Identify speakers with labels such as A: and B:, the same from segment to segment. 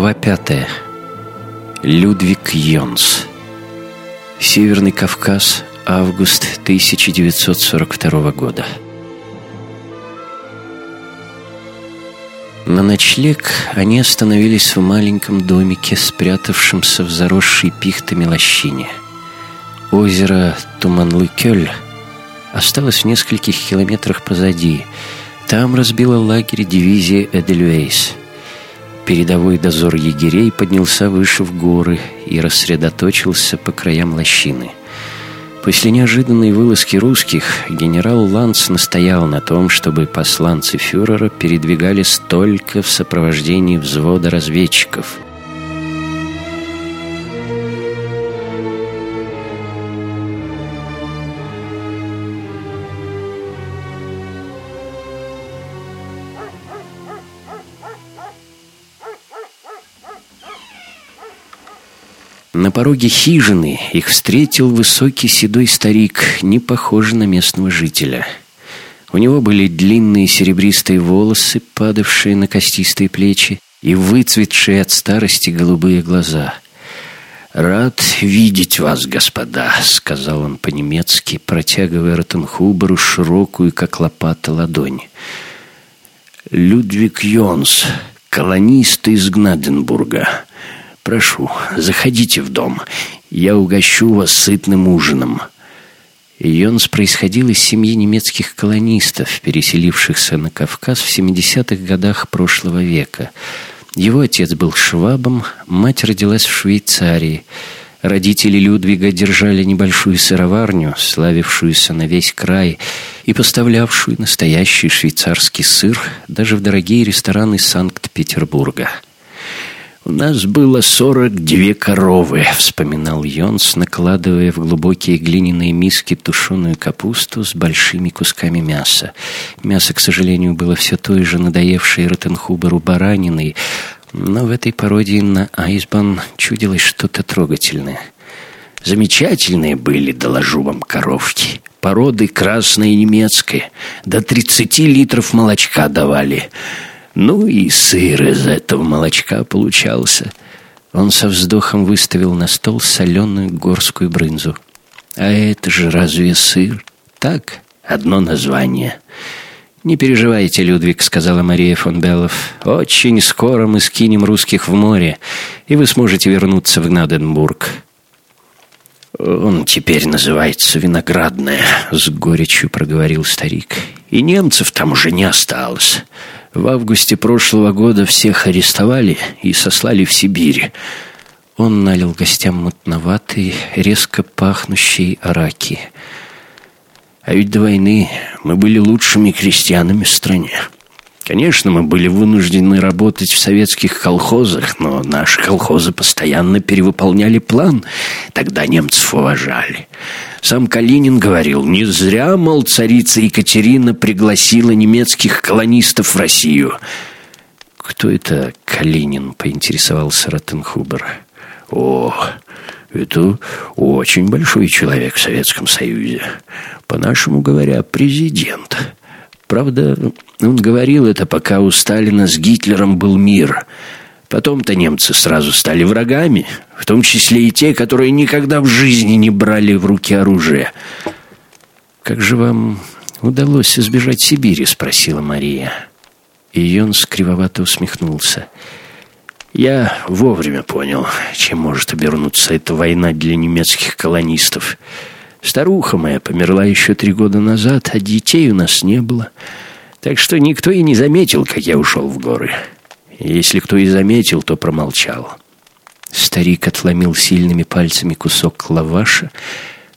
A: Глава пятая. Людвиг Йонс. Северный Кавказ, август 1942 года. На ночлег они остановились в маленьком домике, спрятавшемся в заросшей пихтами лощине. Озеро Туманлыкёль осталось в нескольких километрах позади. Там разбила лагерь дивизии Эдельвейс – Передовой дозор егерей поднялся выше в горы и рассредоточился по краям лощины. После неожиданной вылазки русских генерал Ланц настоял на том, чтобы посланцы фюрера передвигались только в сопровождении взвода разведчиков – На пороге хижины их встретил высокий седой старик, не похожий на местного жителя. У него были длинные серебристые волосы, падавшие на костистые плечи, и выцветшие от старости голубые глаза. «Рад видеть вас, господа», — сказал он по-немецки, протягивая Ротенхуберу широкую, как лопата, ладонь. «Людвиг Йонс, колонист из Гнаденбурга. Прошу, заходите в дом. Я угощу вас сытным ужином». Йонс происходил из семьи немецких колонистов, переселившихся на Кавказ в 70-х годах прошлого века. Его отец был швабом, мать родилась в Швейцарии. Родители Людвига держали небольшую сыроварню, славившуюся на весь край и поставлявшую настоящий швейцарский сыр даже в дорогие рестораны Санкт-Петербурга. «У нас было сорок две коровы», — вспоминал Йонс, накладывая в глубокие глиняные миски тушеную капусту с большими кусками мяса. Мясо, к сожалению, было все той же надоевшей Ротенхуберу бараниной, но в этой пародии на Айсбан чудилось что-то трогательное. «Замечательные были, доложу вам, коровки. Породы красная и немецкая. До тридцати литров молочка давали». Ну и сыр из этого молочка получался. Он со вздохом выставил на стол соленую горскую брынзу. А это же разве сыр? Так, одно название. «Не переживайте, Людвиг», — сказала Мария фон Беллов. «Очень скоро мы скинем русских в море, и вы сможете вернуться в Гнаденбург». «Он теперь называется Виноградная», — с горечью проговорил старик. «И немцев там уже не осталось. В августе прошлого года всех арестовали и сослали в Сибирь. Он налил гостям мутноватый, резко пахнущий араки. А ведь до войны мы были лучшими крестьянами в стране. Конечно, мы были вынуждены работать в советских колхозах, но наши колхозы постоянно перевыполняли план. Тогда немцев уважали. Сам Калинин говорил, не зря, мол, царица Екатерина пригласила немецких колонистов в Россию. «Кто это Калинин?» — поинтересовался Ротенхубер. «О, это очень большой человек в Советском Союзе. По-нашему говоря, президент». Правда, он говорил это, пока у Сталина с Гитлером был мир. Потом-то немцы сразу стали врагами, в том числе и те, которые никогда в жизни не брали в руки оружие. «Как же вам удалось избежать Сибири?» — спросила Мария. И он скривовато усмехнулся. «Я вовремя понял, чем может обернуться эта война для немецких колонистов». Старуха моя померла еще три года назад, а детей у нас не было. Так что никто и не заметил, как я ушел в горы. Если кто и заметил, то промолчал. Старик отломил сильными пальцами кусок лаваша,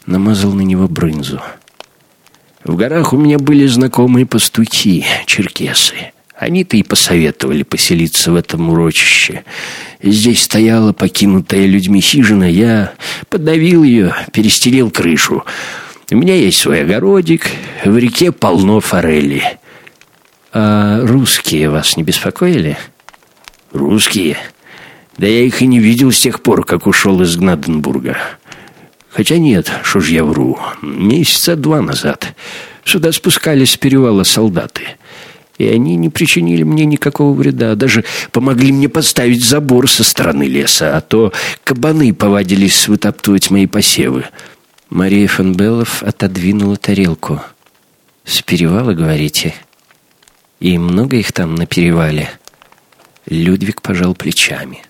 A: намазал на него брынзу. В горах у меня были знакомые пастухи, черкесы. Они-то и посоветовали поселиться в этом урочище. Здесь стояла покинутая людьми хижина. Я подавил ее, перестелил крышу. У меня есть свой огородик. В реке полно форели. А русские вас не беспокоили? Русские? Да я их и не видел с тех пор, как ушел из Гнаденбурга. Хотя нет, что ж я вру. Месяца два назад сюда спускались с перевала солдаты. И они не причинили мне никакого вреда, даже помогли мне поставить забор со стороны леса, а то кабаны повадились вытаптывать мои посевы. Мария фон Беллов отодвинула тарелку. «С перевала, говорите?» «И много их там на перевале?» Людвиг пожал плечами.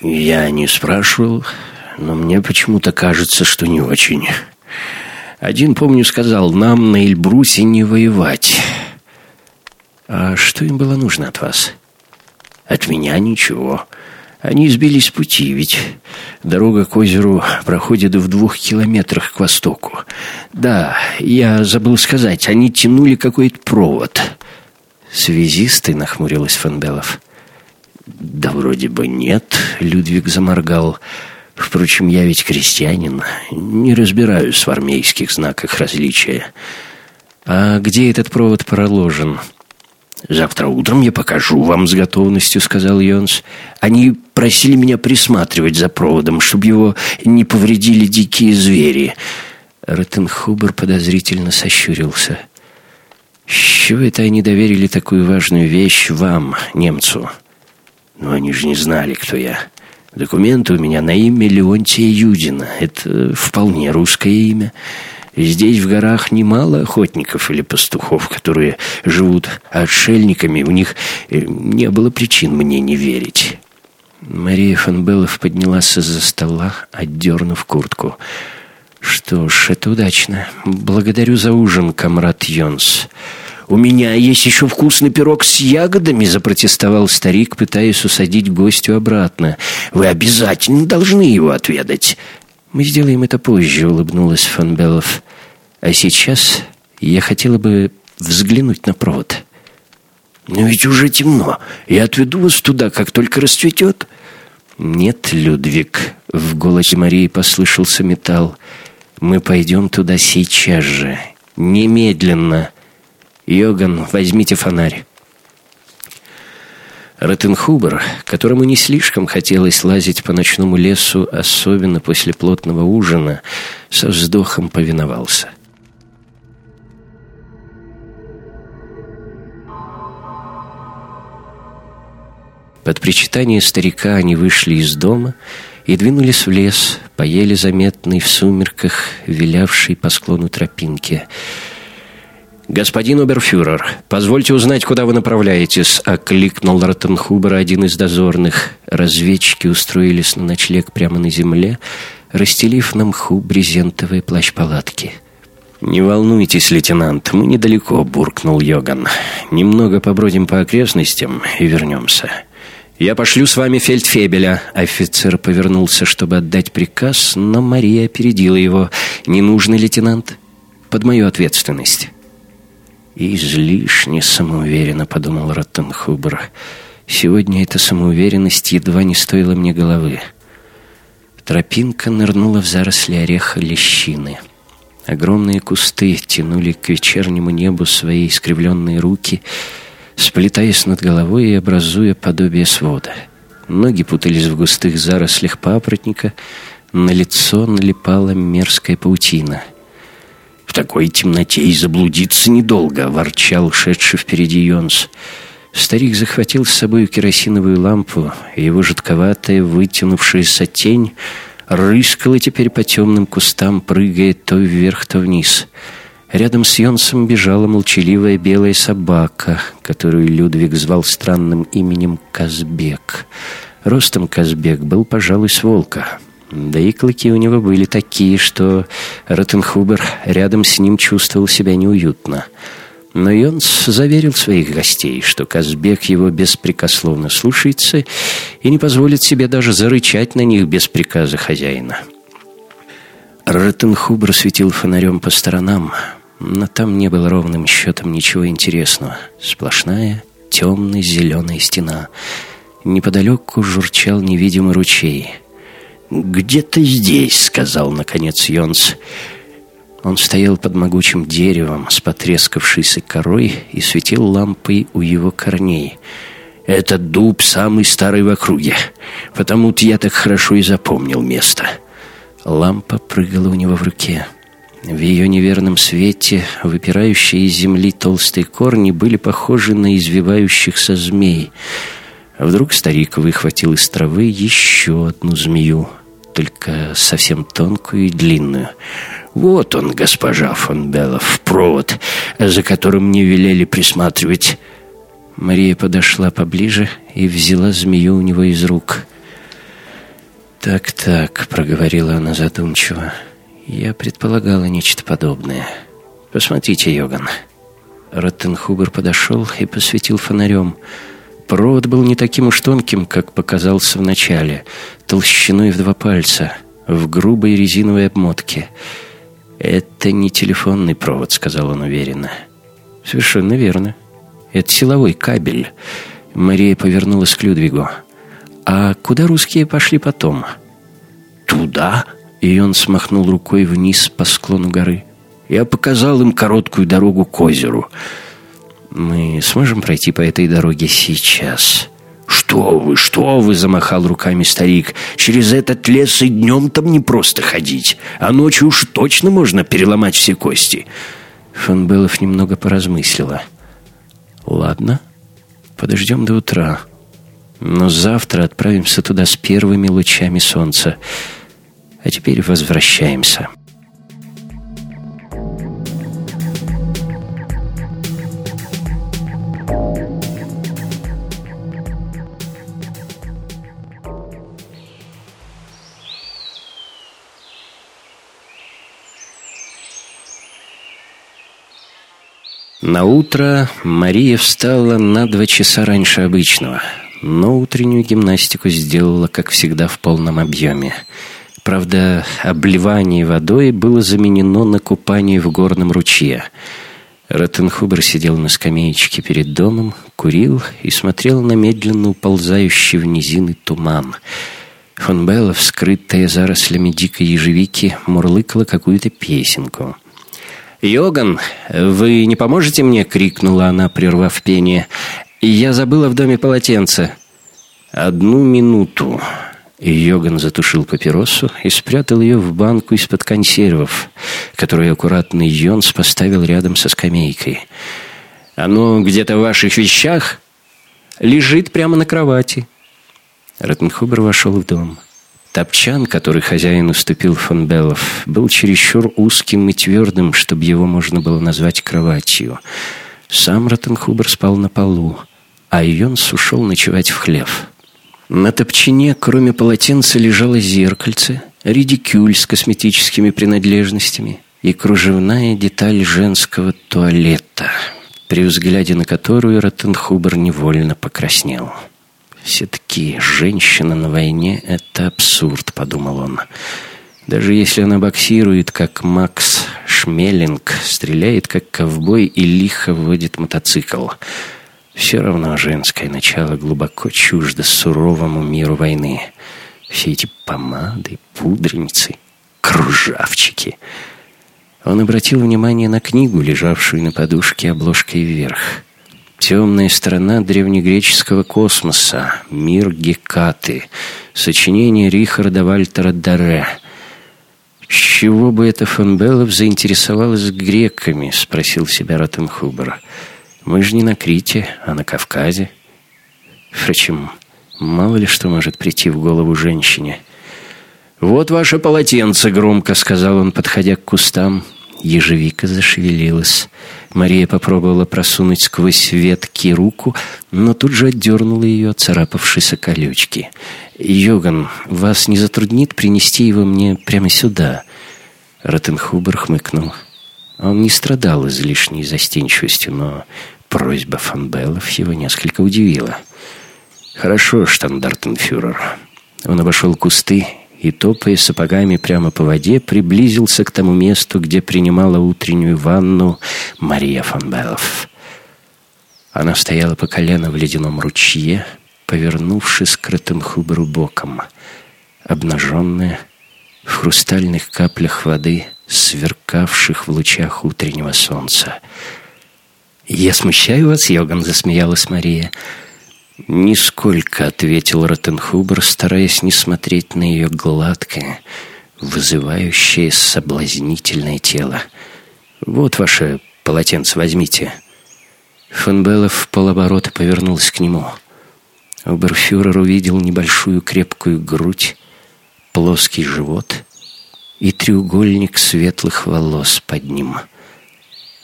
A: «Я не спрашивал, но мне почему-то кажется, что не очень. Один, помню, сказал, нам на Эльбрусе не воевать». «А что им было нужно от вас?» «От меня ничего. Они сбились с пути, ведь дорога к озеру проходит в двух километрах к востоку. Да, я забыл сказать, они тянули какой-то провод». «Связисты?» — нахмурилась Фанбелов. «Да вроде бы нет», — Людвиг заморгал. «Впрочем, я ведь крестьянин, не разбираюсь в армейских знаках различия». «А где этот провод проложен?» «Завтра утром я покажу вам с готовностью», — сказал Йонс. «Они просили меня присматривать за проводом, чтобы его не повредили дикие звери». Роттенхубер подозрительно сощурился. «С чего это они доверили такую важную вещь вам, немцу?» «Ну, они же не знали, кто я. Документы у меня на имя Леонтия Юдина. Это вполне русское имя». Здесь в горах немало охотников или пастухов, которые живут отшельниками. У них э, не было причин мне не верить. Мария фон Беллов поднялась из-за стола, отдернув куртку. «Что ж, это удачно. Благодарю за ужин, комрад Йонс». «У меня есть еще вкусный пирог с ягодами», — запротестовал старик, пытаясь усадить гостю обратно. «Вы обязательно должны его отведать». «Мы сделаем это позже», — улыбнулась фон Беллов. «А сейчас я хотела бы взглянуть на провод». «Но ведь уже темно. Я отведу вас туда, как только расцветет». «Нет, Людвиг», — в голосе Марии послышался металл. «Мы пойдем туда сейчас же. Немедленно. Йоган, возьмите фонарь». Ротенхубер, которому не слишком хотелось лазить по ночному лесу, особенно после плотного ужина, со вздохом повиновался. Под причитание старика они вышли из дома и двинулись в лес, поели заметный в сумерках, вилявший по склону тропинки — «Господин оберфюрер, позвольте узнать, куда вы направляетесь», — окликнул Ротенхубера один из дозорных. Разведчики устроились на ночлег прямо на земле, расстелив на мху брезентовые плащ-палатки. «Не волнуйтесь, лейтенант, мы недалеко», — буркнул Йоган. «Немного побродим по окрестностям и вернемся». «Я пошлю с вами фельдфебеля». Офицер повернулся, чтобы отдать приказ, но Мария опередила его. «Не нужно, лейтенант. Под мою ответственность». «Излишне самоуверенно», — подумал Роттенхубер. «Сегодня эта самоуверенность едва не стоила мне головы». Тропинка нырнула в заросли ореха лещины. Огромные кусты тянули к вечернему небу свои искривленные руки, сплетаясь над головой и образуя подобие свода. Ноги путались в густых зарослях папоротника, на лицо налипала мерзкая паутина — в такой темноте и заблудиться недолго, ворчал шедший впереди Йонс. Старик захватил с собой керосиновую лампу, и его жутковатая, вытянувшаяся тень рыскала теперь по темным кустам, прыгая то вверх, то вниз. Рядом с Йонсом бежала молчаливая белая собака, которую Людвиг звал странным именем Казбек. Ростом Казбек был, пожалуй, с волка — да и клыки у него были такие, что Ротенхубер рядом с ним чувствовал себя неуютно. Но Йонс заверил своих гостей, что Казбек его беспрекословно слушается и не позволит себе даже зарычать на них без приказа хозяина. Ротенхубер светил фонарем по сторонам, но там не было ровным счетом ничего интересного. Сплошная темная зеленая стена. Неподалеку журчал невидимый ручей — «Где-то здесь», — сказал, наконец, Йонс. Он стоял под могучим деревом с потрескавшейся корой и светил лампой у его корней. «Этот дуб самый старый в округе, потому-то я так хорошо и запомнил место». Лампа прыгала у него в руке. В ее неверном свете выпирающие из земли толстые корни были похожи на извивающихся змей. Вдруг старик выхватил из травы еще одну змею, только совсем тонкую и длинную. «Вот он, госпожа фон Беллов, провод, за которым мне велели присматривать». Мария подошла поближе и взяла змею у него из рук. «Так-так», — проговорила она задумчиво, — я предполагала нечто подобное. Посмотрите, Йоган. Роттенхубер подошел и посветил фонарем. Провод был не таким уж тонким, как показался в начале, толщиной в два пальца, в грубой резиновой обмотке. «Это не телефонный провод», — сказал он уверенно. «Совершенно верно. Это силовой кабель». Мария повернулась к Людвигу. «А куда русские пошли потом?» «Туда?» И он смахнул рукой вниз по склону горы. Я показал им короткую дорогу к озеру. Мы сможем пройти по этой дороге сейчас? «Что вы, что вы!» — замахал руками старик. «Через этот лес и днем там не просто ходить, а ночью уж точно можно переломать все кости». Фон Беллов немного поразмыслила. «Ладно, подождем до утра. Но завтра отправимся туда с первыми лучами солнца». А теперь возвращаемся. На утро Мария встала на два часа раньше обычного, но утреннюю гимнастику сделала, как всегда, в полном объеме – Правда, обливание водой было заменено на купание в горном ручье. Роттенхубер сидел на скамеечке перед домом, курил и смотрел на медленно уползающий в низины туман. Фон Белла, вскрытая зарослями дикой ежевики, мурлыкала какую-то песенку. «Йоган, вы не поможете мне?» — крикнула она, прервав пение. «Я забыла в доме полотенце». «Одну минуту». Йоган затушил папиросу и спрятал ее в банку из-под консервов, которую аккуратный Йонс поставил рядом со скамейкой. «Оно где-то в ваших вещах?» «Лежит прямо на кровати». Ротенхубер вошел в дом. Топчан, который хозяин уступил фон Беллов, был чересчур узким и твердым, чтобы его можно было назвать кроватью. Сам Ротенхубер спал на полу, а Йонс ушел ночевать в хлев. На топчине, кроме полотенца, лежало зеркальце, редикюль с косметическими принадлежностями и кружевная деталь женского туалета, при взгляде на которую Роттенхубер невольно покраснел. «Все-таки женщина на войне — это абсурд», — подумал он. «Даже если она боксирует, как Макс Шмелинг, стреляет, как ковбой и лихо водит мотоцикл». Все равно женское начало глубоко чуждо суровому миру войны. Все эти помады, пудреницы, кружавчики. Он обратил внимание на книгу, лежавшую на подушке обложкой вверх. «Темная сторона древнегреческого космоса. Мир Гекаты». Сочинение Рихарда Вальтера Даре. «С чего бы это фон Беллов заинтересовалась греками?» — спросил себя. «Ротенхубер». Мы же не на Крите, а на Кавказе. Впрочем, мало ли что может прийти в голову женщине. «Вот ваше полотенце», — громко сказал он, подходя к кустам. Ежевика зашевелилась. Мария попробовала просунуть сквозь ветки руку, но тут же отдернула ее от царапавшейся колючки. «Йоган, вас не затруднит принести его мне прямо сюда?» Ротенхубер хмыкнул. Он не страдал излишней застенчивостью, но просьба фон Беллов его несколько удивила. «Хорошо, штандартенфюрер». Он обошел кусты и, топая сапогами прямо по воде, приблизился к тому месту, где принимала утреннюю ванну Мария фон. Она стояла по колено в ледяном ручье, повернувшись к Ротенхуберу боком, обнаженная, в хрустальных каплях воды — сверкавших в лучах утреннего солнца. «Я смущаю вас, Йоган?» — засмеялась Мария. «Нисколько», — ответил Ротенхубер, стараясь не смотреть на ее гладкое, вызывающее соблазнительное тело. «Вот ваше полотенце возьмите». Фон Беллов в полоборота повернулся к нему. Оберфюрер увидел небольшую крепкую грудь, плоский живот и треугольник светлых волос под ним.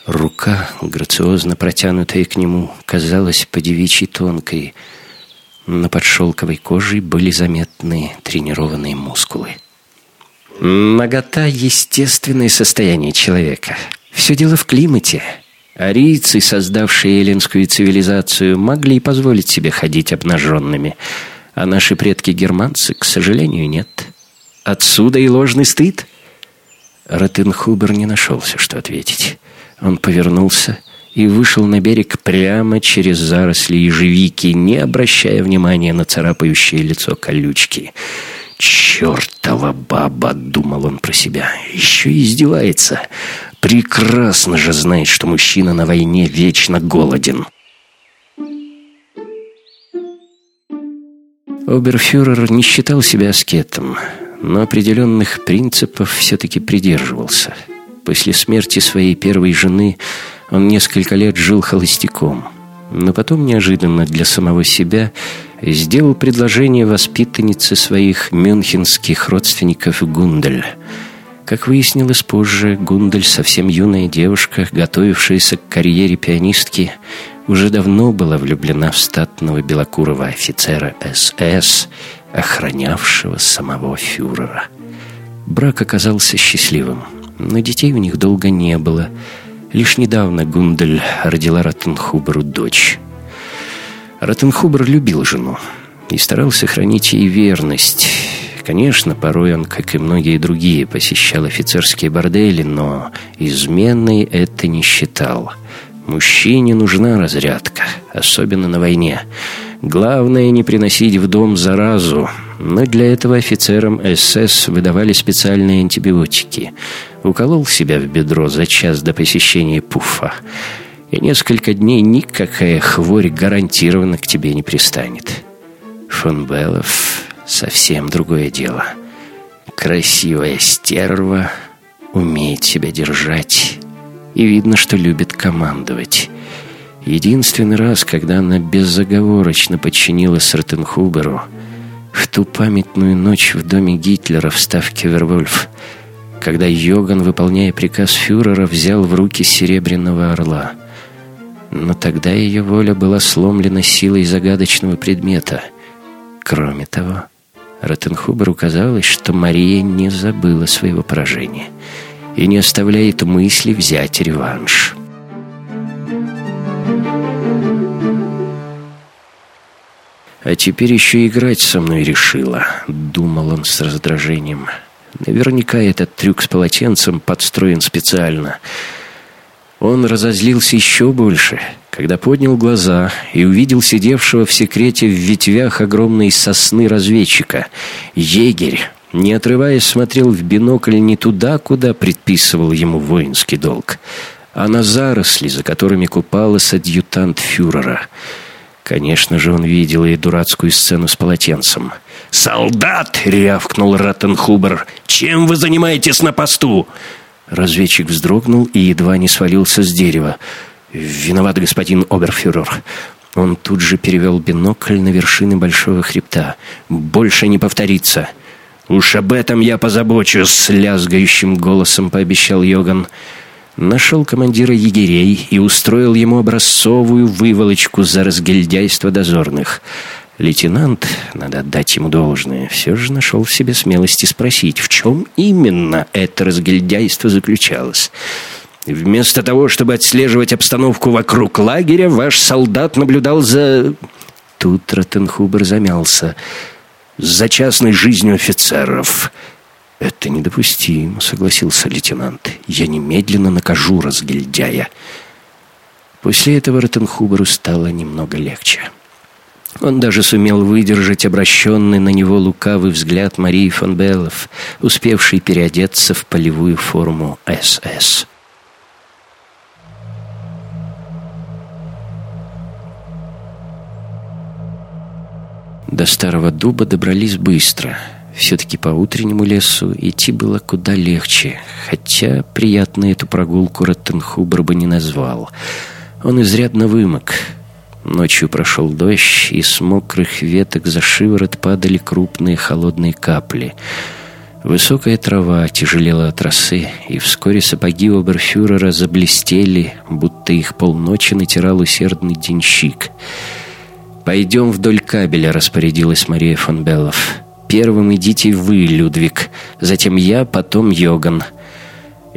A: Рука, грациозно протянутая к нему, казалась подевичьей тонкой. На под шелковой кожей были заметны тренированные мускулы. Нагота — естественное состояние человека. Все дело в климате. Арийцы, создавшие эллинскую цивилизацию, могли позволить себе ходить обнаженными, а наши предки-германцы, к сожалению, нет. Отсюда и ложный стыд. Ротенхубер не нашелся, что ответить. Он повернулся и вышел на берег прямо через заросли ежевики, не обращая внимания на царапающее лицо колючки — «Чертова баба!» — думал он про себя. «Еще издевается. Прекрасно же знает, что мужчина на войне вечно голоден». Оберфюрер не считал себя аскетом, но определенных принципов все-таки придерживался. После смерти своей первой жены он несколько лет жил холостяком, но потом неожиданно для самого себя – сделал предложение воспитаннице своих мюнхенских родственников Гундель. Как выяснилось позже, Гундель, совсем юная девушка, готовившаяся к карьере пианистки, уже давно была влюблена в статного белокурого офицера СС, охранявшего самого фюрера. Брак оказался счастливым, но детей у них долго не было. Лишь недавно Гундель родила Ротенхуберу дочь. Ротенхубер любил жену и старался хранить ей верность. Конечно, порой он, как и многие другие, посещал офицерские бордели, но изменой это не считал. Мужчине нужна разрядка, особенно на войне. Главное не приносить в дом заразу, но для этого офицерам СС выдавали специальные антибиотики. Уколол себя в бедро за час до посещения пуфа и несколько дней никакая хворь гарантированно к тебе не пристанет. Фон Беллов — совсем другое дело. Красивая стерва умеет себя держать, и видно, что любит командовать. Единственный раз, когда она безоговорочно подчинилась Ротенхуберу, в ту памятную ночь в доме Гитлера в ставке Вервольф, когда Йоган, выполняя приказ фюрера, взял в руки серебряного орла — но тогда ее воля была сломлена силой загадочного предмета. Кроме того, Ротенхуберу казалось, что Мария не забыла своего поражения и не оставляет мысли взять реванш. «А теперь еще играть со мной решила», — думал он с раздражением. «Наверняка этот трюк с полотенцем подстроен специально». Он разозлился еще больше, когда поднял глаза и увидел сидевшего в секрете в ветвях огромной сосны разведчика. Егерь, не отрываясь, смотрел в бинокль не туда, куда предписывал ему воинский долг, а на заросли, за которыми купался адъютант фюрера. Конечно же, он видел и дурацкую сцену с полотенцем. «Солдат!» — рявкнул Раттенхубер. «Чем вы занимаетесь на посту?» Разведчик вздрогнул и едва не свалился с дерева. «Виноват господин оберфюрер». Он тут же перевел бинокль на вершины большого хребта. «Больше не повторится». «Уж об этом я позабочусь», — с лязгающим голосом пообещал Йоган. Нашел командира егерей и устроил ему образцовую выволочку за разгильдяйство дозорных — Лейтенант, надо отдать ему должное, все же нашел в себе смелости спросить, в чем именно это разгильдяйство заключалось. Вместо того, чтобы отслеживать обстановку вокруг лагеря, ваш солдат наблюдал за... Тут Ротенхубер замялся. За частной жизнью офицеров. Это недопустимо, согласился лейтенант. Я немедленно накажу разгильдяя. После этого Ротенхуберу стало немного легче. Он даже сумел выдержать обращенный на него лукавый взгляд Марии фон Беллов, успевшей переодеться в полевую форму СС. До старого дуба добрались быстро. Все-таки по утреннему лесу идти было куда легче, хотя приятно эту прогулку Роттенхубер бы не назвал. Он изрядно вымок. Ночью прошел дождь, и с мокрых веток за шиворот падали крупные холодные капли. Высокая трава тяжелела от росы, и вскоре сапоги оберфюрера заблестели, будто их полночи натирал усердный денщик. «Пойдем вдоль кабеля», — распорядилась Мария фон Беллов. Первым идите вы, Людвиг, затем я, потом Йоган».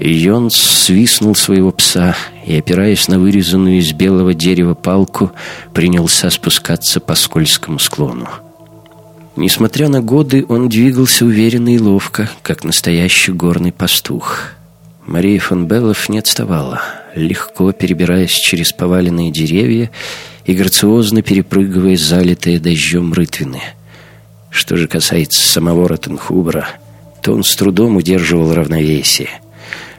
A: Йон свистнул своего пса и, опираясь на вырезанную из белого дерева палку, принялся спускаться по скользкому склону. Несмотря на годы, он двигался уверенно и ловко, как настоящий горный пастух. Мария фон Беллов не отставала, легко перебираясь через поваленные деревья и грациозно перепрыгивая залитые дождем рытвины – что же касается самого Ротенхубера, то он с трудом удерживал равновесие.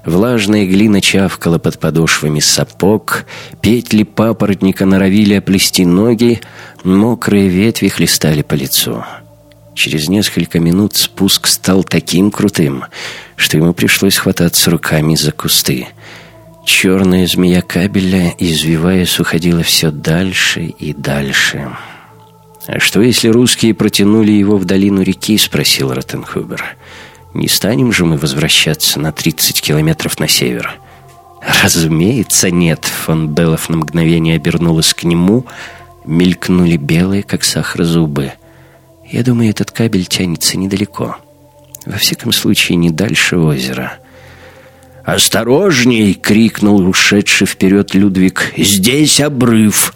A: Влажная глина чавкала под подошвами сапог, петли папоротника норовили оплести ноги, мокрые ветви хлестали по лицу. Через несколько минут спуск стал таким крутым, что ему пришлось хвататься руками за кусты. Черная змея кабеля, извиваясь, уходила все дальше и дальше. «А что, если русские протянули его в долину реки?» — спросил Ротенхубер. «Не станем же мы возвращаться на 30 километров на север?» «Разумеется, нет!» — фон Беллов на мгновение обернулась к нему. Мелькнули белые, как сахар, зубы. «Я думаю, этот кабель тянется недалеко. Во всяком случае, не дальше озера». «Осторожней!» — крикнул ушедший вперед Людвиг. «Здесь обрыв!»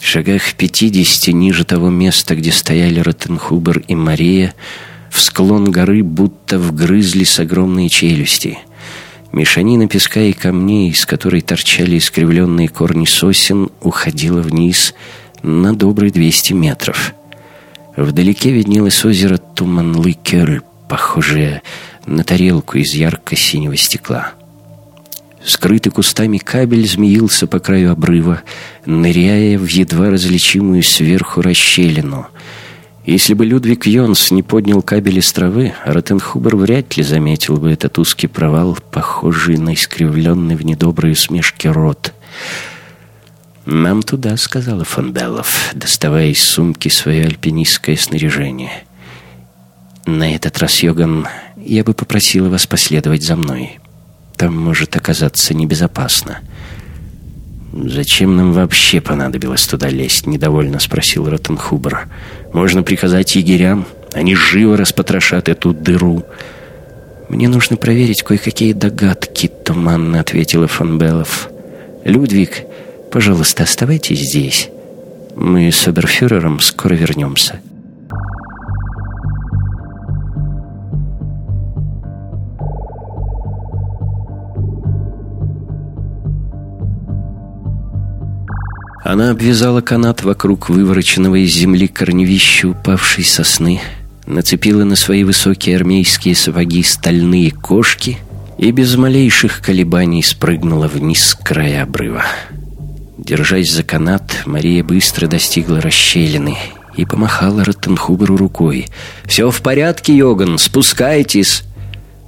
A: В шагах пятидесяти ниже того места, где стояли Ротенхубер и Мария, в склон горы будто вгрызлись огромные челюсти. Мешанина песка и камней, из которой торчали искривленные корни сосен, уходила вниз на добрые двести метров. Вдалеке виднелось озеро Туманлы-Кёль, похожее на тарелку из ярко-синего стекла. Скрытый кустами кабель змеился по краю обрыва, ныряя в едва различимую сверху расщелину. Если бы Людвиг Йонс не поднял кабель из травы, Ротенхубер вряд ли заметил бы этот узкий провал, похожий на искривленный в недоброй усмешке рот. «Нам туда», — сказала фон Беллов, доставая из сумки свое альпинистское снаряжение. «На этот раз, Йоган, я бы попросила вас последовать за мной». Там может оказаться небезопасно. «Зачем нам вообще понадобилось туда лезть?» — недовольно спросил Ротенхубер. «Можно приказать егерям. Они живо распотрошат эту дыру». «Мне нужно проверить кое-какие догадки», — туманно ответила фон Беллов. «Людвиг, пожалуйста, оставайтесь здесь. Мы с оберфюрером скоро вернемся». Она обвязала канат вокруг вывороченного из земли корневища упавшей сосны, нацепила на свои высокие армейские сапоги стальные кошки и без малейших колебаний спрыгнула вниз с края обрыва. Держась за канат, Мария быстро достигла расщелины и помахала Роттенхуберу рукой. «Все в порядке, Йоган, спускайтесь!»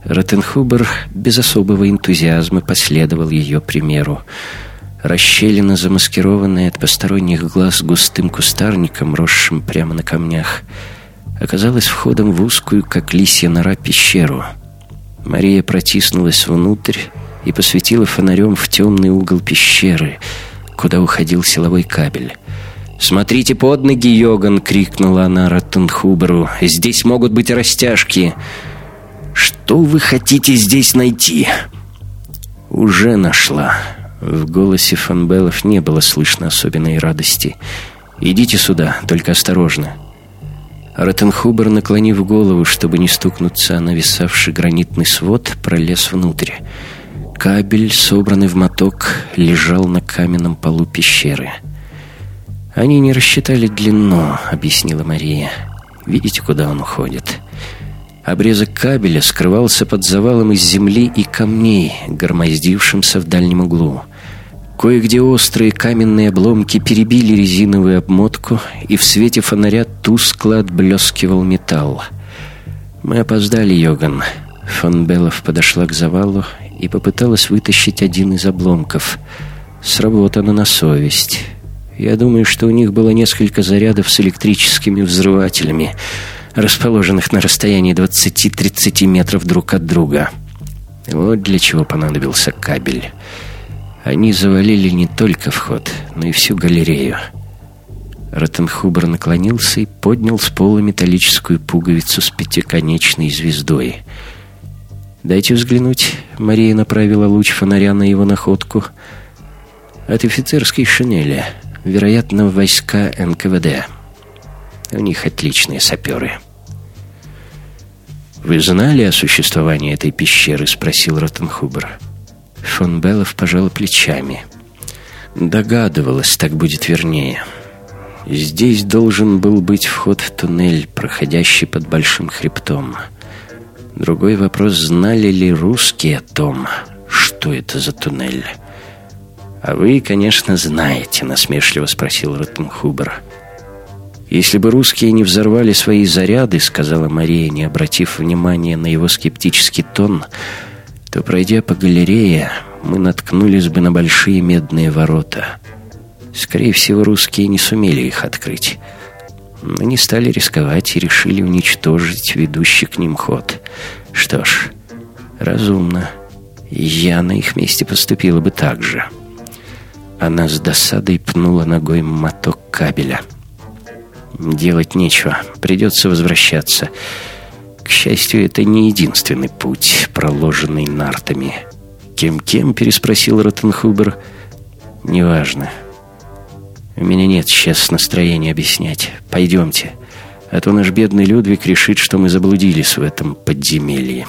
A: Роттенхубер без особого энтузиазма последовал ее примеру. Расщелина, замаскированная от посторонних глаз густым кустарником, росшим прямо на камнях, оказалась входом в узкую, как лисья нора, пещеру. Мария протиснулась внутрь и посветила фонарем в темный угол пещеры, куда уходил силовой кабель. «Смотрите под ноги, Йоган!» — крикнула она Раттенхуберу. «Здесь могут быть растяжки!» «Что вы хотите здесь найти?» «Уже нашла!» В голосе Фанбелов не было слышно особенной радости. «Идите сюда, только осторожно». Ротенхубер, наклонив голову, чтобы не стукнуться на нависавший гранитный свод, пролез внутрь. Кабель, собранный в моток, лежал на каменном полу пещеры. «Они не рассчитали длину», — объяснила Мария. «Видите, куда он уходит?» Обрезок кабеля скрывался под завалом из земли и камней, громоздившимся в дальнем углу. Кое-где острые каменные обломки перебили резиновую обмотку, и в свете фонаря тускло отблескивал металл. Мы опоздали, Йоган. Фон Беллов подошла к завалу и попыталась вытащить один из обломков. Сработано на совесть. Я думаю, что у них было несколько зарядов с электрическими взрывателями, расположенных на расстоянии 20-30 метров друг от друга. Вот для чего понадобился кабель. Они завалили не только вход, но и всю галерею. Ротенхубер наклонился и поднял с пола металлическую пуговицу с пятиконечной звездой. «Дайте взглянуть», — Мария направила луч фонаря на его находку. «От офицерской шинели, вероятно, войска НКВД. У них отличные саперы». «Вы знали о существовании этой пещеры?» — спросил Ротенхубер. Фон Беллов пожал плечами. «Догадывалась, так будет вернее». Здесь должен был быть вход в туннель, проходящий под большим хребтом. Другой вопрос, знали ли русские о том, что это за туннель? «А вы, конечно, знаете», — насмешливо спросил Роттенхубер. «Если бы русские не взорвали свои заряды», — сказала Мария, не обратив внимания на его скептический тон, то, пройдя по галерее, мы наткнулись бы на большие медные ворота — Скорее всего, русские не сумели их открыть. Но не стали рисковать и решили уничтожить ведущий к ним ход. Что ж, разумно. Я на их месте поступила бы так же. Она с досадой пнула ногой моток кабеля. Делать нечего, придется возвращаться. К счастью, это не единственный путь, проложенный нартами. «Кем-кем?» — переспросил Ротенхубер. «Неважно. У меня нет сейчас настроения объяснять. Пойдемте. А то наш бедный Людвиг решит, что мы заблудились в этом подземелье.